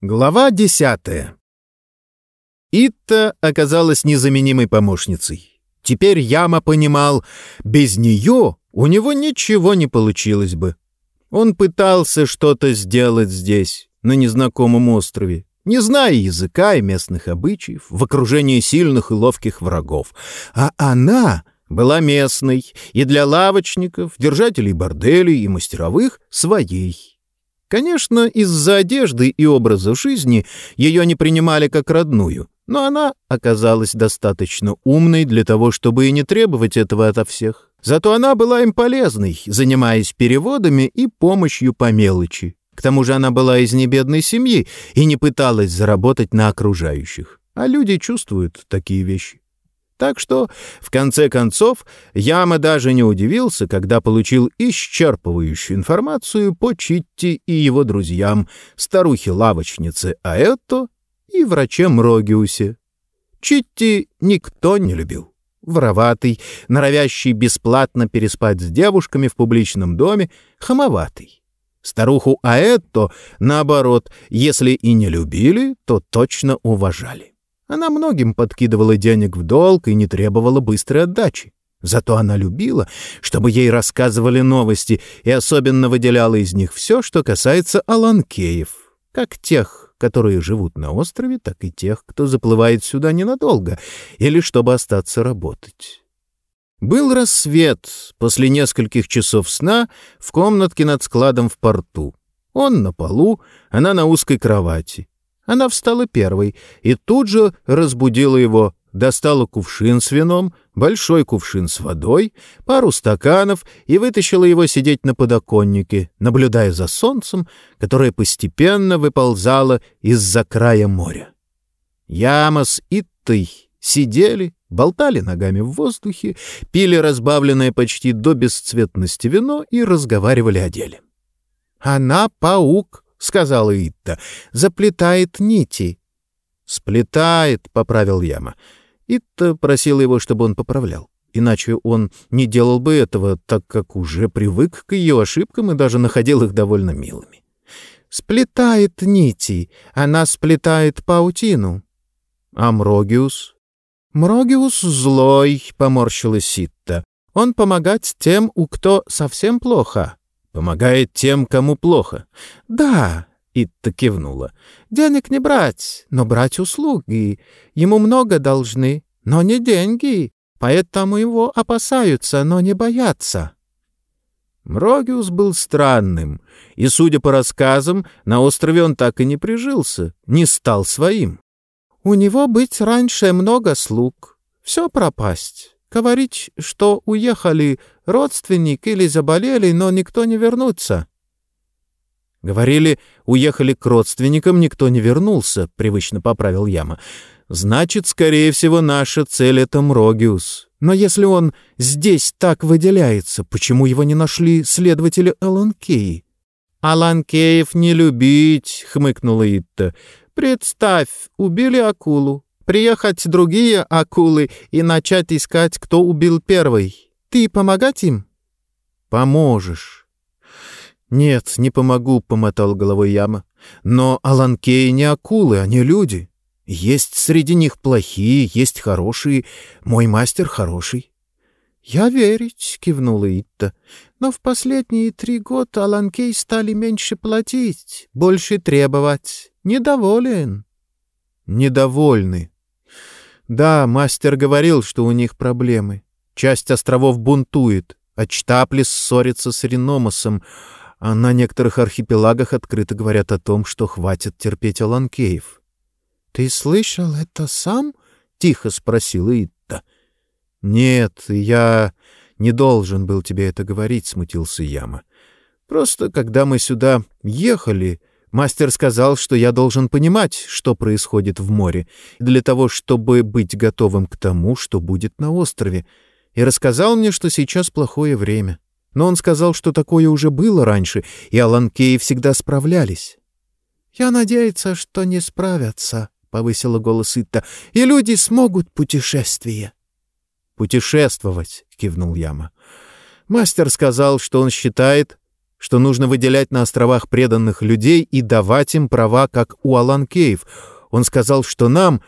Глава десятая. Итта оказалась незаменимой помощницей. Теперь Яма понимал, без нее у него ничего не получилось бы. Он пытался что-то сделать здесь, на незнакомом острове, не зная языка и местных обычаев, в окружении сильных и ловких врагов. А она была местной и для лавочников, держателей борделей и мастеровых своей. Конечно, из-за одежды и образа жизни ее не принимали как родную, но она оказалась достаточно умной для того, чтобы и не требовать этого ото всех. Зато она была им полезной, занимаясь переводами и помощью по мелочи. К тому же она была из небедной семьи и не пыталась заработать на окружающих. А люди чувствуют такие вещи. Так что, в конце концов, Яма даже не удивился, когда получил исчерпывающую информацию по Читти и его друзьям, старухе-лавочнице Аэтто и враче Мрогиусе. Читти никто не любил. Вороватый, норовящий бесплатно переспать с девушками в публичном доме, хамоватый. Старуху Аэтто, наоборот, если и не любили, то точно уважали. Она многим подкидывала денег в долг и не требовала быстрой отдачи. Зато она любила, чтобы ей рассказывали новости, и особенно выделяла из них все, что касается аланкеев, как тех, которые живут на острове, так и тех, кто заплывает сюда ненадолго или чтобы остаться работать. Был рассвет после нескольких часов сна в комнатке над складом в порту. Он на полу, она на узкой кровати. Она встала первой и тут же разбудила его, достала кувшин с вином, большой кувшин с водой, пару стаканов и вытащила его сидеть на подоконнике, наблюдая за солнцем, которое постепенно выползало из-за края моря. Яма с Иттой сидели, болтали ногами в воздухе, пили разбавленное почти до бесцветности вино и разговаривали о деле. «Она паук», — сказала Итта. — Заплетает нити. — Сплетает, — поправил Яма. Итта просила его, чтобы он поправлял. Иначе он не делал бы этого, так как уже привык к ее ошибкам и даже находил их довольно милыми. «Сплетает нити, она сплетает паутину». «А Мрогиус?» «Мрогиус злой», — поморщилась Ситта. «Он помогать тем, у кто совсем плохо, Помогает тем, кому плохо. Да, Итта кивнула. Денег не брать, но брать услуги. Ему много должны, но не деньги. Поэтому его опасаются, но не боятся. Мрогиус был странным, и, судя по рассказам, на острове он так и не прижился, не стал своим. У него быть раньше много слуг. Все пропасть. Говорить, что уехали родственник или заболели, но никто не вернутся. Говорили, уехали к родственникам, никто не вернулся, привычно поправил Яма. Значит, скорее всего, наша цель — это Мрогиус. Но если он здесь так выделяется, почему его не нашли следователи Аланкеи? «Аланкеев не любить», — хмыкнула Итта. «Представь, убили акулу, приехать другие акулы и начать искать, кто убил первый. Ты помогать им? Поможешь. Нет, не помогу, помотал головой Яма. Но Аланкеи не акулы, они люди. Есть среди них плохие, есть хорошие. Мой мастер хороший. «Я верить», — кивнула Итта. «Но в последние три года Аланкей стали меньше платить, больше требовать. Недоволен». «Недовольны», да, мастер говорил, что у них проблемы. Часть островов бунтует, а Чтаплис ссорится с Реномосом, а на некоторых архипелагах открыто говорят о том, что хватит терпеть Аланкеев. — Ты слышал это сам? — тихо спросила Итта. — Нет, я не должен был тебе это говорить, — смутился Яма. — Просто когда мы сюда ехали, Мастер сказал, что я должен понимать, что происходит в море, для того, чтобы быть готовым к тому, что будет на острове, и рассказал мне, что сейчас плохое время. Но он сказал, что такое уже было раньше, и Аланкеи всегда справлялись. «Я надеюсь, что не справятся», — повысила голос Итта, — «и люди смогут путешествие». «Путешествовать», — кивнул Яма. «Мастер сказал, что он считает, что нужно выделять на островах преданных людей и давать им права, как у Аланкеев. Он сказал, что нам,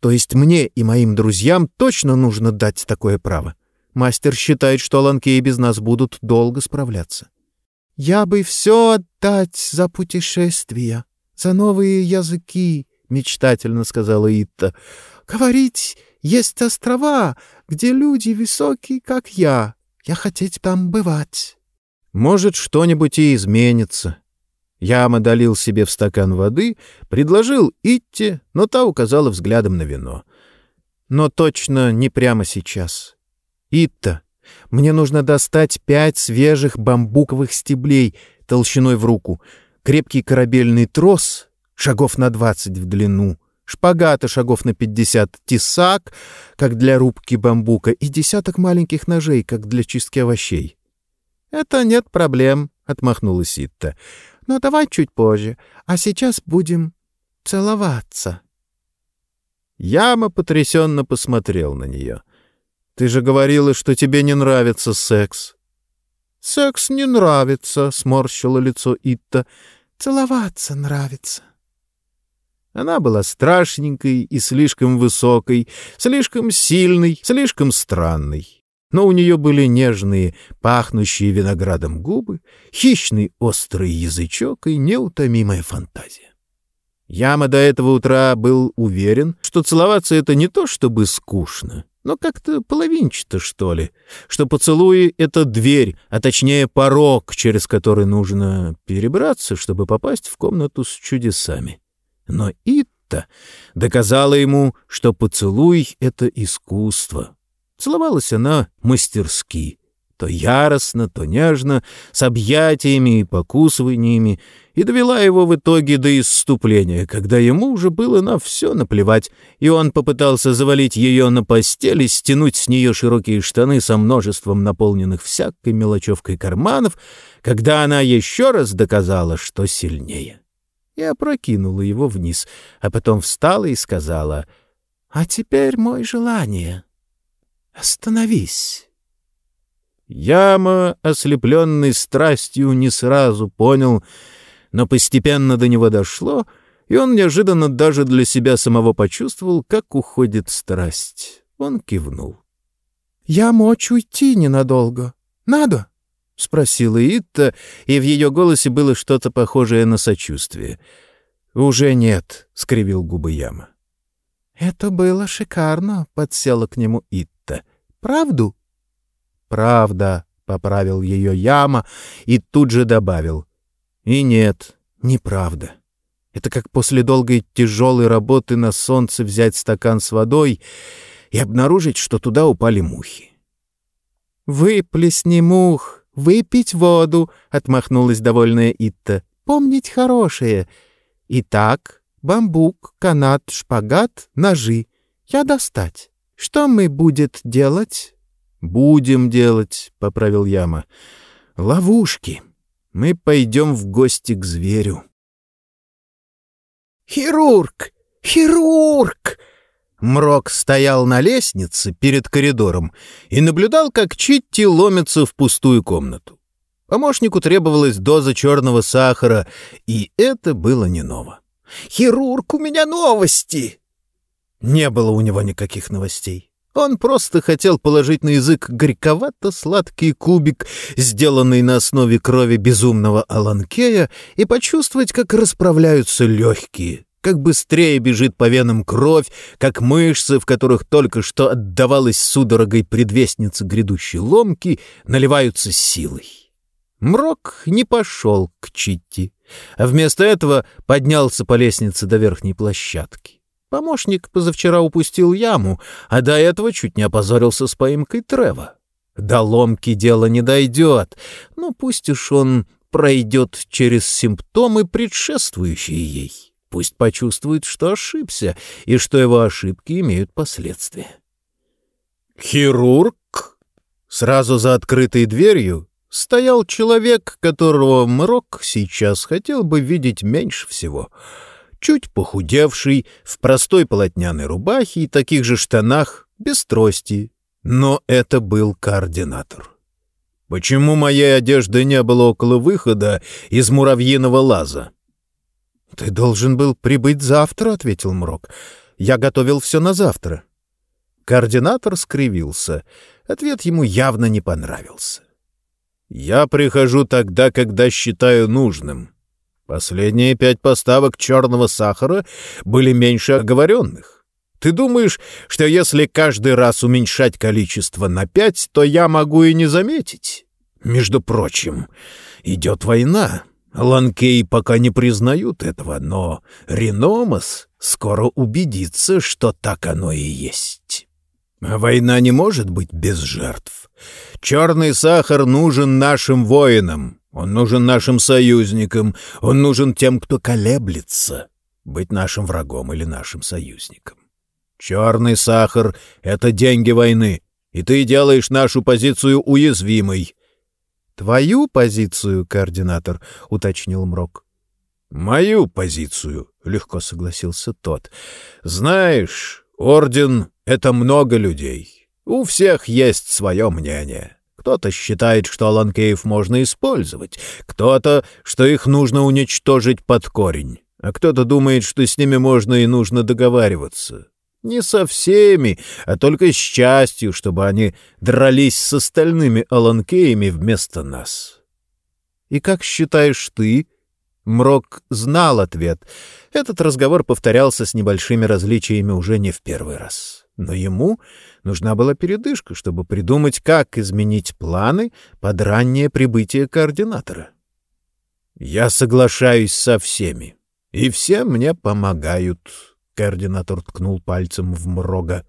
то есть мне и моим друзьям, точно нужно дать такое право. Мастер считает, что Аланкеи без нас будут долго справляться. «Я бы все отдать за путешествия, за новые языки», — мечтательно сказала Итта. «Говорить, есть острова, где люди высокие, как я. Я хотеть там бывать». Может, что-нибудь и изменится. Яма долил себе в стакан воды, предложил Итте, но та указала взглядом на вино. Но точно не прямо сейчас. «Итта, мне нужно достать пять свежих бамбуковых стеблей толщиной в руку, крепкий корабельный трос, шагов на двадцать в длину, шпагата шагов на пятьдесят, тесак, как для рубки бамбука, и десяток маленьких ножей, как для чистки овощей. «Это нет проблем», — отмахнулась Итта. «Но давай чуть позже, а сейчас будем целоваться». Яма потрясенно посмотрел на нее. «Ты же говорила, что тебе не нравится секс». «Секс не нравится», — сморщило лицо Итта. «Целоваться нравится». Она была страшненькой и слишком высокой, слишком сильной, слишком странной но у нее были нежные, пахнущие виноградом губы, хищный острый язычок и неутомимая фантазия. Яма до этого утра был уверен, что целоваться — это не то чтобы скучно, но как-то половинчато, что ли, что поцелуи — это дверь, а точнее порог, через который нужно перебраться, чтобы попасть в комнату с чудесами. Но Итта доказала ему, что поцелуй — это искусство, Целовалась она мастерски, то яростно, то нежно, с объятиями и покусываниями, и довела его в итоге до исступления, когда ему уже было на все наплевать, и он попытался завалить ее на постель и стянуть с нее широкие штаны со множеством наполненных всякой мелочевкой карманов, когда она еще раз доказала, что сильнее. И опрокинула его вниз, а потом встала и сказала, «А теперь мой желание». Остановись!» Яма, ослепленный страстью, не сразу понял, но постепенно до него дошло, и он неожиданно даже для себя самого почувствовал, как уходит страсть. Он кивнул. «Я мочь уйти ненадолго. Надо?» — спросила Итта, и в ее голосе было что-то похожее на сочувствие. «Уже нет», — скривил губы Яма. «Это было шикарно», — подсела к нему Итта. Правду? Правда, поправил ее Яма и тут же добавил. И нет, неправда. Это как после долгой тяжелой работы на солнце взять стакан с водой и обнаружить, что туда упали мухи. «Выплесни мух, выпить воду», — отмахнулась довольная Итта. «Помнить хорошее. Итак, бамбук, канат, шпагат, ножи. Я достать». Что мы будет делать? Будем делать, поправил Яма. Ловушки. Мы пойдем в гости к зверю. Хирург! Хирург! Мрок стоял на лестнице перед коридором и наблюдал, как Читти ломится в пустую комнату. Помощнику требовалась доза черного сахара, и это было не ново. «Хирург, у меня новости!» Не было у него никаких новостей. Он просто хотел положить на язык горьковато-сладкий кубик, сделанный на основе крови безумного Аланкея, и почувствовать, как расправляются легкие, как быстрее бежит по венам кровь, как мышцы, в которых только что отдавалась судорогой предвестница грядущей ломки, наливаются силой. Мрок не пошел к Читти, а вместо этого поднялся по лестнице до верхней площадки. Помощник позавчера упустил яму, а до этого чуть не опозорился с поимкой Трева. До ломки дело не дойдет, но пусть уж он пройдет через симптомы, предшествующие ей. Пусть почувствует, что ошибся, и что его ошибки имеют последствия. «Хирург?» Сразу за открытой дверью стоял человек, которого Мрок сейчас хотел бы видеть меньше всего — чуть похудевший, в простой полотняной рубахе и таких же штанах, без трости. Но это был координатор. Почему моей одежды не было около выхода из муравьиного лаза?» «Ты должен был прибыть завтра», — ответил Мрок. «Я готовил все на завтра». Координатор скривился. Ответ ему явно не понравился. «Я прихожу тогда, когда считаю нужным. Последние пять поставок черного сахара были меньше оговоренных. Ты думаешь, что если каждый раз уменьшать количество на пять, то я могу и не заметить? Между прочим, идет война». Ланкей пока не признают этого, но Реномас скоро убедится, что так оно и есть. война не может быть без жертв. Черный сахар нужен нашим воинам, он нужен нашим союзникам, он нужен тем, кто колеблется, быть нашим врагом или нашим союзником. Черный сахар — это деньги войны, и ты делаешь нашу позицию уязвимой. «Твою позицию, координатор», — уточнил Мрок. «Мою позицию», — легко согласился тот. «Знаешь, орден — это много людей. У всех есть свое мнение. Кто-то считает, что ланкеев можно использовать, кто-то, что их нужно уничтожить под корень, а кто-то думает, что с ними можно и нужно договариваться. Не со всеми, а только с частью, чтобы они дрались с остальными аланкеями вместо нас. И как считаешь ты? Мрок знал ответ. Этот разговор повторялся с небольшими различиями уже не в первый раз. Но ему нужна была передышка, чтобы придумать, как изменить планы под раннее прибытие координатора. «Я соглашаюсь со всеми, и все мне помогают», Координатор ткнул пальцем в Мрога.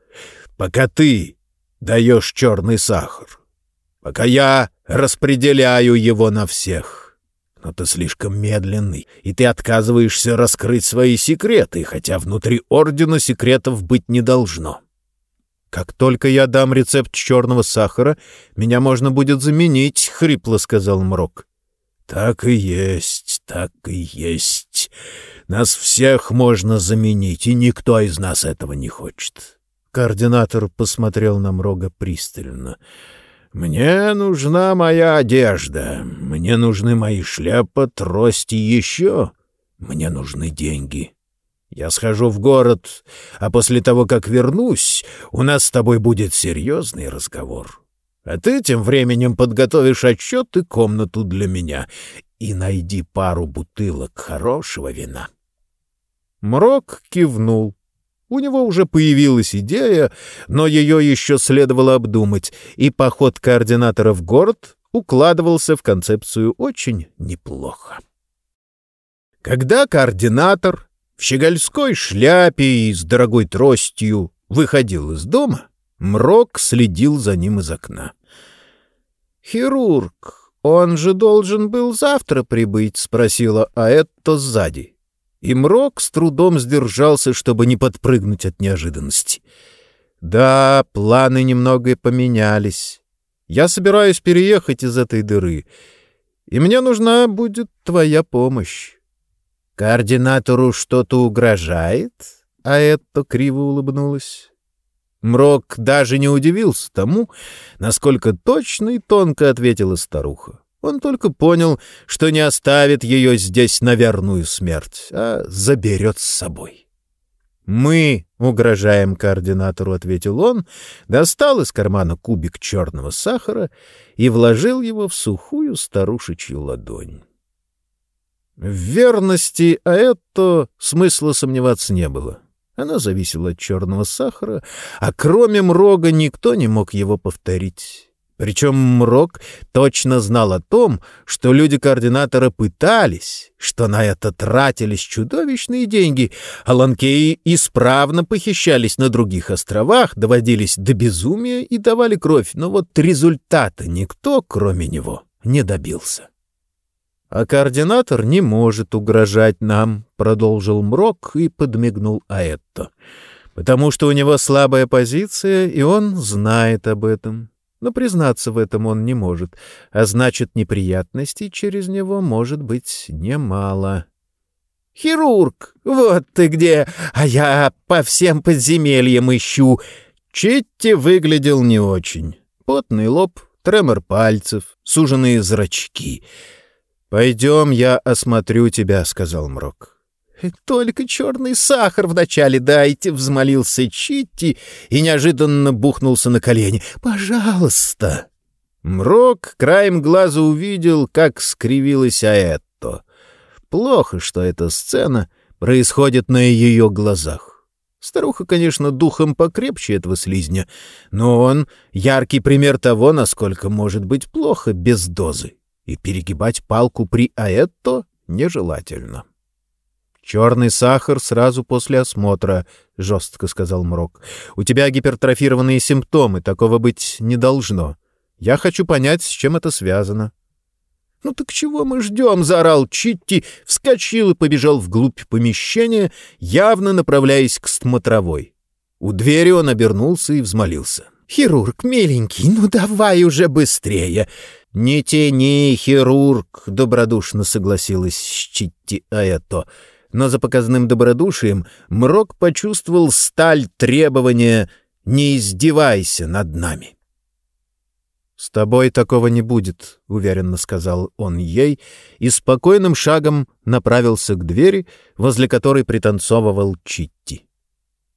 «Пока ты даешь черный сахар, пока я распределяю его на всех. Но ты слишком медленный, и ты отказываешься раскрыть свои секреты, хотя внутри Ордена секретов быть не должно». «Как только я дам рецепт черного сахара, меня можно будет заменить», — хрипло сказал Мрок. «Так и есть, так и есть. Нас всех можно заменить, и никто из нас этого не хочет. Координатор посмотрел на Мрога пристально. «Мне нужна моя одежда, мне нужны мои шляпа, трости еще. Мне нужны деньги. Я схожу в город, а после того, как вернусь, у нас с тобой будет серьезный разговор. А ты тем временем подготовишь отчет и комнату для меня и найди пару бутылок хорошего вина». Мрок кивнул. У него уже появилась идея, но ее еще следовало обдумать, и поход координатора в город укладывался в концепцию очень неплохо. Когда координатор в щегольской шляпе и с дорогой тростью выходил из дома, Мрок следил за ним из окна. «Хирург, он же должен был завтра прибыть?» — спросила Аэтто сзади и Мрок с трудом сдержался, чтобы не подпрыгнуть от неожиданности. «Да, планы немного поменялись. Я собираюсь переехать из этой дыры, и мне нужна будет твоя помощь». «Координатору что-то угрожает?» А это криво улыбнулась. Мрок даже не удивился тому, насколько точно и тонко ответила старуха. Он только понял, что не оставит ее здесь на верную смерть, а заберет с собой. «Мы угрожаем координатору», — ответил он, достал из кармана кубик черного сахара и вложил его в сухую старушечью ладонь. В верности а это смысла сомневаться не было. Она зависела от черного сахара, а кроме Мрога никто не мог его повторить. Причем Мрок точно знал о том, что люди-координатора пытались, что на это тратились чудовищные деньги, а ланкеи исправно похищались на других островах, доводились до безумия и давали кровь, но вот результата никто, кроме него, не добился. «А координатор не может угрожать нам», — продолжил Мрок и подмигнул Аэтто, «потому что у него слабая позиция, и он знает об этом но признаться в этом он не может, а значит, неприятностей через него может быть немало. «Хирург, вот ты где, а я по всем подземельям ищу!» Читти выглядел не очень. Потный лоб, тремор пальцев, суженные зрачки. «Пойдем, я осмотрю тебя», — сказал Мрок. «Только черный сахар вначале дайте», — взмолился Читти и неожиданно бухнулся на колени. «Пожалуйста». Мрок краем глаза увидел, как скривилась Аэтто. Плохо, что эта сцена происходит на ее глазах. Старуха, конечно, духом покрепче этого слизня, но он — яркий пример того, насколько может быть плохо без дозы, и перегибать палку при Аэтто нежелательно. «Черный сахар сразу после осмотра», — жестко сказал Мрок. «У тебя гипертрофированные симптомы, такого быть не должно. Я хочу понять, с чем это связано». «Ну так чего мы ждем?» — заорал Читти, вскочил и побежал вглубь помещения, явно направляясь к смотровой. У двери он обернулся и взмолился. «Хирург, миленький, ну давай уже быстрее!» «Не тяни, хирург!» — добродушно согласилась с Читти Аято но за показным добродушием Мрок почувствовал сталь требования «Не издевайся над нами». «С тобой такого не будет», — уверенно сказал он ей, и спокойным шагом направился к двери, возле которой пританцовывал Читти.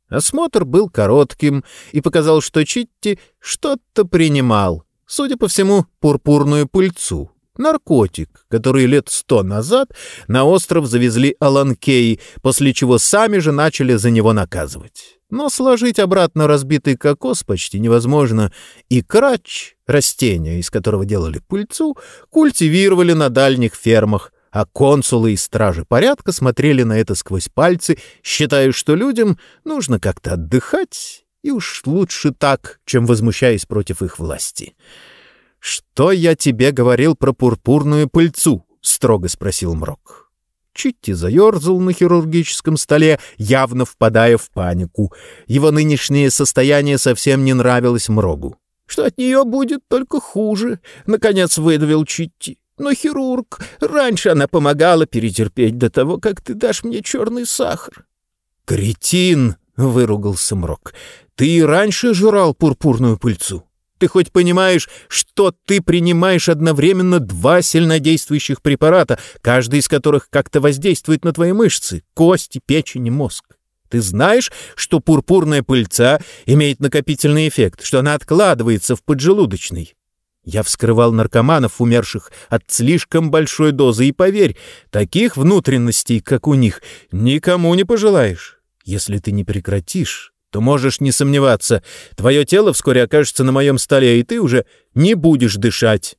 Осмотр был коротким и показал, что Читти что-то принимал, судя по всему, пурпурную пыльцу, Наркотик, который лет сто назад на остров завезли Аланкеи, после чего сами же начали за него наказывать. Но сложить обратно разбитый кокос почти невозможно, и крач, растение, из которого делали пыльцу, культивировали на дальних фермах, а консулы и стражи порядка смотрели на это сквозь пальцы, считая, что людям нужно как-то отдыхать, и уж лучше так, чем возмущаясь против их власти. «Что я тебе говорил про пурпурную пыльцу?» — строго спросил Мрок. Читти заерзал на хирургическом столе, явно впадая в панику. Его нынешнее состояние совсем не нравилось Мрогу. «Что от нее будет только хуже», — наконец выдавил Читти. «Но, хирург, раньше она помогала перетерпеть до того, как ты дашь мне черный сахар». «Кретин!» — выругался Мрок. «Ты и раньше жрал пурпурную пыльцу». Ты хоть понимаешь, что ты принимаешь одновременно два сильнодействующих препарата, каждый из которых как-то воздействует на твои мышцы, кости, печень и мозг? Ты знаешь, что пурпурная пыльца имеет накопительный эффект, что она откладывается в поджелудочной? Я вскрывал наркоманов, умерших от слишком большой дозы, и поверь, таких внутренностей, как у них, никому не пожелаешь. Если ты не прекратишь, то можешь не сомневаться, твое тело вскоре окажется на моем столе, и ты уже не будешь дышать».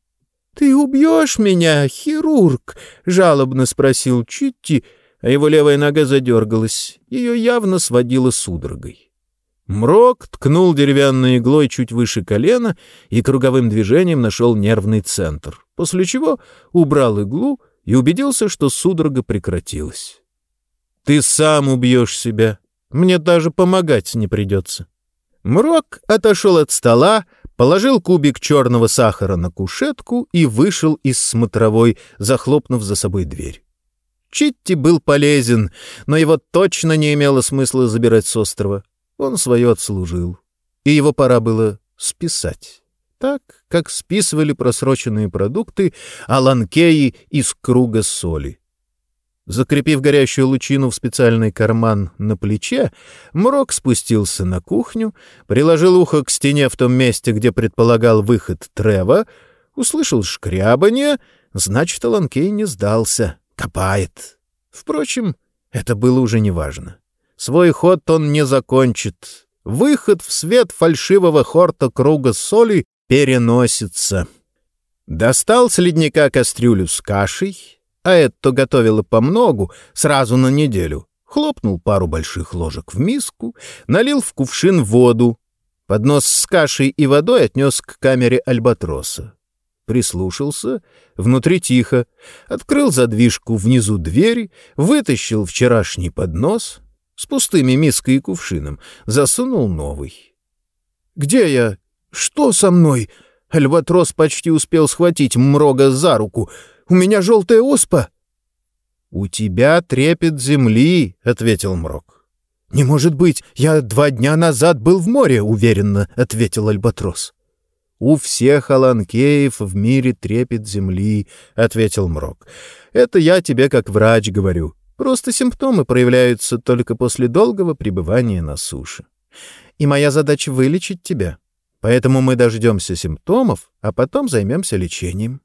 «Ты убьешь меня, хирург?» — жалобно спросил Читти, а его левая нога задергалась. Ее явно сводило судорогой. Мрок ткнул деревянной иглой чуть выше колена и круговым движением нашел нервный центр, после чего убрал иглу и убедился, что судорога прекратилась. «Ты сам убьешь себя», мне даже помогать не придется. Мрок отошел от стола, положил кубик черного сахара на кушетку и вышел из смотровой, захлопнув за собой дверь. Читти был полезен, но его точно не имело смысла забирать с острова. Он свое отслужил, и его пора было списать. Так, как списывали просроченные продукты аланкеи из круга соли. Закрепив горящую лучину в специальный карман на плече, Мрок спустился на кухню, приложил ухо к стене в том месте, где предполагал выход Трева, услышал шкрябанье, значит, Аланкей не сдался, копает. Впрочем, это было уже неважно. Свой ход он не закончит. Выход в свет фальшивого хорта круга соли переносится. Достал с ледника кастрюлю с кашей, а это готовила по многу, сразу на неделю. Хлопнул пару больших ложек в миску, налил в кувшин воду. Поднос с кашей и водой отнес к камере альбатроса. Прислушался, внутри тихо, открыл задвижку внизу двери, вытащил вчерашний поднос с пустыми миской и кувшином, засунул новый. «Где я? Что со мной?» Альбатрос почти успел схватить Мрога за руку — у меня желтая оспа!» «У тебя трепет земли», — ответил Мрок. «Не может быть, я два дня назад был в море», — уверенно ответил Альбатрос. «У всех Аланкеев в мире трепет земли», — ответил Мрок. «Это я тебе как врач говорю. Просто симптомы проявляются только после долгого пребывания на суше. И моя задача — вылечить тебя. Поэтому мы дождемся симптомов, а потом займемся лечением».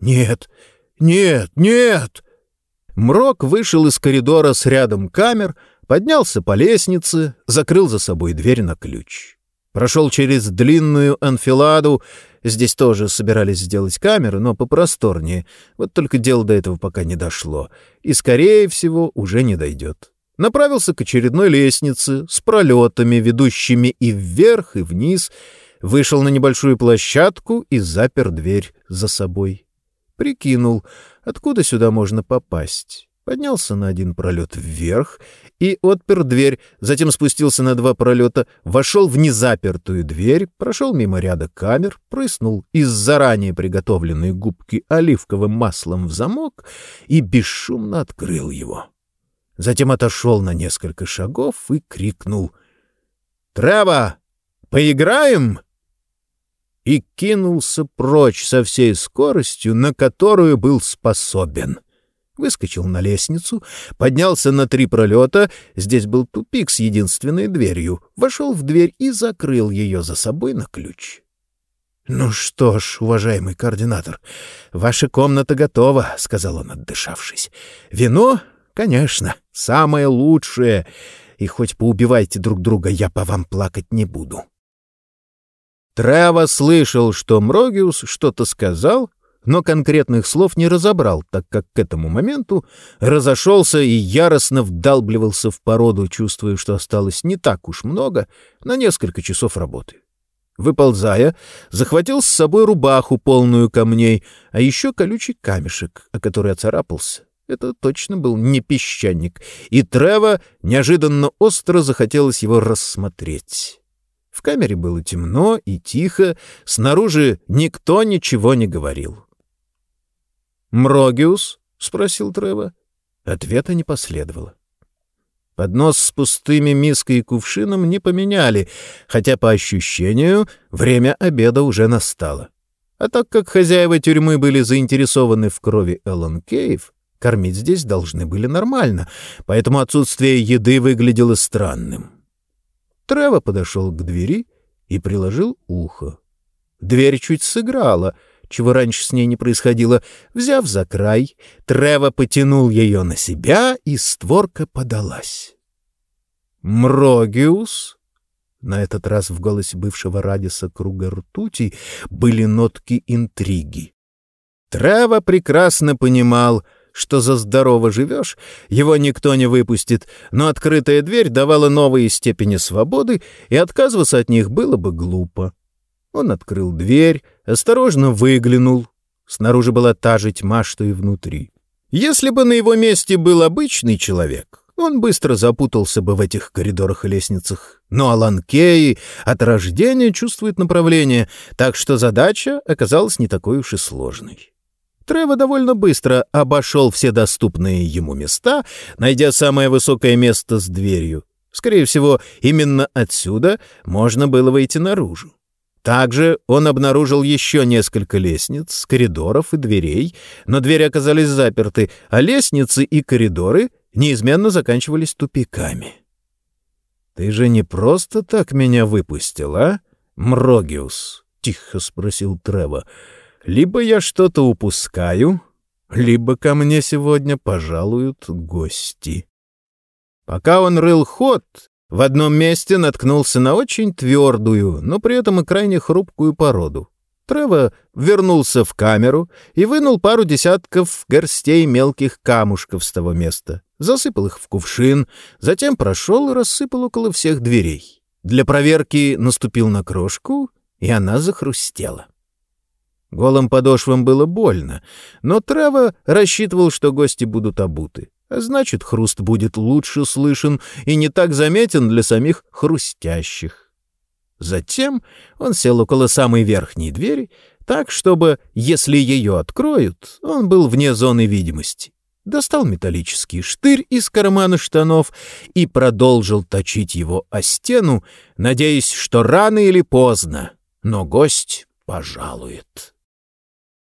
«Нет, нет, нет!» Мрок вышел из коридора с рядом камер, поднялся по лестнице, закрыл за собой дверь на ключ прошел через длинную анфиладу. Здесь тоже собирались сделать камеры, но попросторнее. Вот только дело до этого пока не дошло. И, скорее всего, уже не дойдет. Направился к очередной лестнице с пролетами, ведущими и вверх, и вниз. Вышел на небольшую площадку и запер дверь за собой. Прикинул, откуда сюда можно попасть поднялся на один пролет вверх и отпер дверь, затем спустился на два пролета, вошел в незапертую дверь, прошел мимо ряда камер, прыснул из заранее приготовленной губки оливковым маслом в замок и бесшумно открыл его. Затем отошел на несколько шагов и крикнул «Трева, поиграем?» И кинулся прочь со всей скоростью, на которую был способен — Выскочил на лестницу, поднялся на три пролета, здесь был тупик с единственной дверью, вошел в дверь и закрыл ее за собой на ключ. — Ну что ж, уважаемый координатор, ваша комната готова, — сказал он, отдышавшись. — Вино? Конечно, самое лучшее, и хоть поубивайте друг друга, я по вам плакать не буду. Трево слышал, что Мрогиус что-то сказал, но конкретных слов не разобрал, так как к этому моменту разошелся и яростно вдалбливался в породу, чувствуя, что осталось не так уж много, на несколько часов работы. Выползая, захватил с собой рубаху, полную камней, а еще колючий камешек, о который оцарапался. Это точно был не песчаник, и Трева неожиданно остро захотелось его рассмотреть. В камере было темно и тихо, снаружи никто ничего не говорил. «Мрогиус?» — спросил Трево. Ответа не последовало. Поднос с пустыми миской и кувшином не поменяли, хотя, по ощущению, время обеда уже настало. А так как хозяева тюрьмы были заинтересованы в крови Эллен Кейв, кормить здесь должны были нормально, поэтому отсутствие еды выглядело странным. Трево подошел к двери и приложил ухо. Дверь чуть сыграла — чего раньше с ней не происходило. Взяв за край, Трево потянул ее на себя, и створка подалась. «Мрогиус?» На этот раз в голосе бывшего Радиса круга ртути были нотки интриги. Трево прекрасно понимал, что за здорово живешь, его никто не выпустит, но открытая дверь давала новые степени свободы, и отказываться от них было бы глупо. Он открыл дверь, осторожно выглянул. Снаружи была та же тьма, что и внутри. Если бы на его месте был обычный человек, он быстро запутался бы в этих коридорах и лестницах. Но Алан Кей от рождения чувствует направление, так что задача оказалась не такой уж и сложной. Трево довольно быстро обошел все доступные ему места, найдя самое высокое место с дверью. Скорее всего, именно отсюда можно было выйти наружу. Также он обнаружил еще несколько лестниц, коридоров и дверей, но двери оказались заперты, а лестницы и коридоры неизменно заканчивались тупиками. «Ты же не просто так меня выпустил, а, Мрогиус?» — тихо спросил Трево. «Либо я что-то упускаю, либо ко мне сегодня пожалуют гости». Пока он рыл ход, в одном месте наткнулся на очень твердую, но при этом и крайне хрупкую породу. Трево вернулся в камеру и вынул пару десятков горстей мелких камушков с того места, засыпал их в кувшин, затем прошел и рассыпал около всех дверей. Для проверки наступил на крошку, и она захрустела. Голым подошвам было больно, но Трево рассчитывал, что гости будут обуты. А значит, хруст будет лучше слышен и не так заметен для самих хрустящих. Затем он сел около самой верхней двери, так, чтобы, если ее откроют, он был вне зоны видимости. Достал металлический штырь из кармана штанов и продолжил точить его о стену, надеясь, что рано или поздно, но гость пожалует.